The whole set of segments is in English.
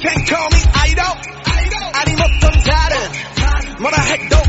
Can't call me idol. I need more than talent. 뭐라 해도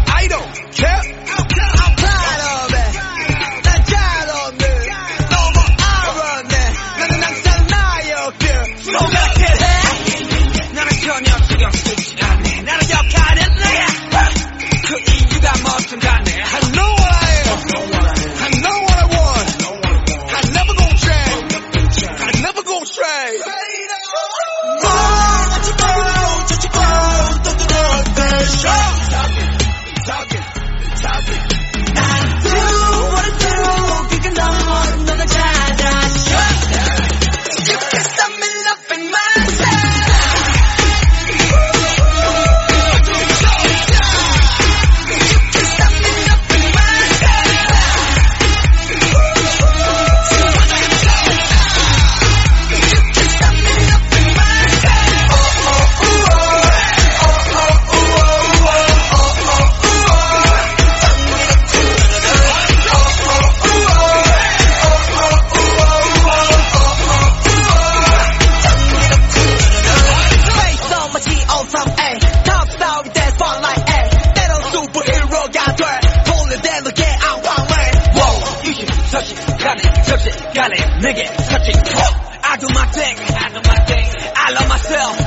너게 I want rain Whoa. Got it, 접시간에 내게 터진 I do my thing. I do my thing. I love myself.